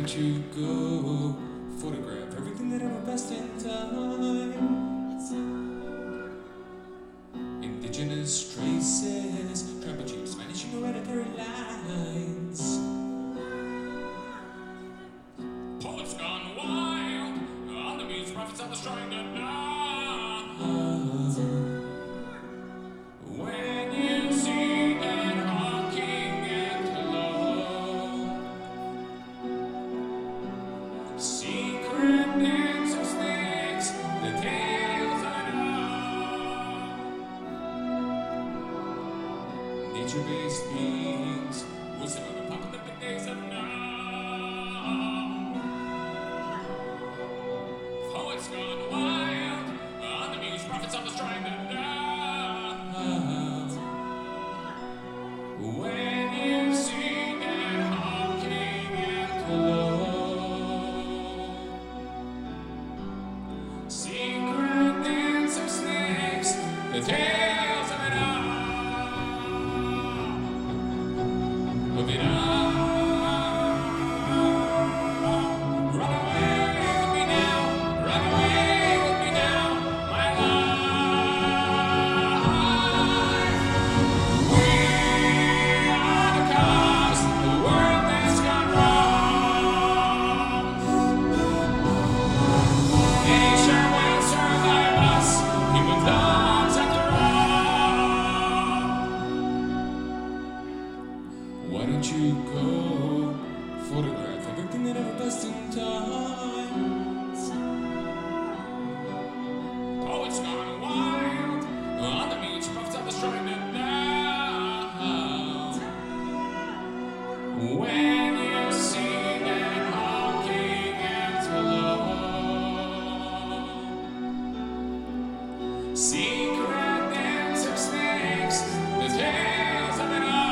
that you go photograph everything that nature-based beings. survive the pop of the big days of now. Poets gone. in the never best. Oh, it's gone wild on the beach, puffed up the string now. When you see that honking ants secret dance of snakes, the tales of it all.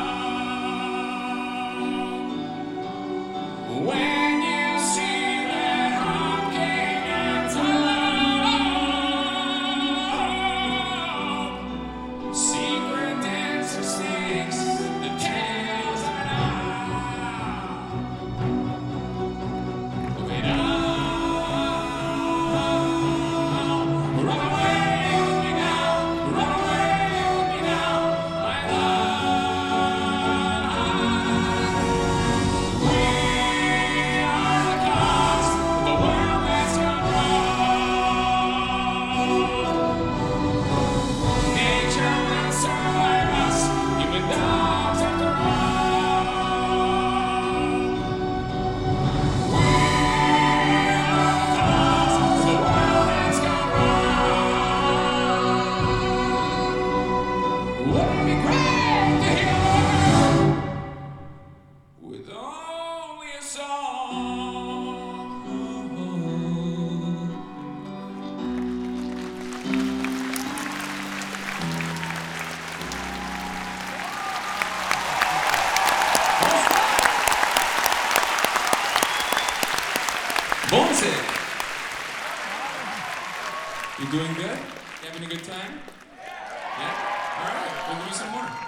Oh. Music. You doing good? You having a good time? Yeah? All right, we'll do some more.